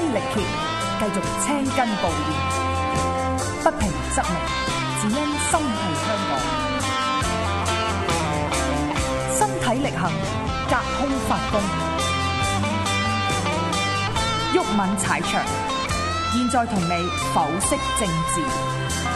力竭剑，继续青筋暴烈不平则鸣，只因心系香港。身体力行，隔空发功，郁敏踩場现在同你剖析政治。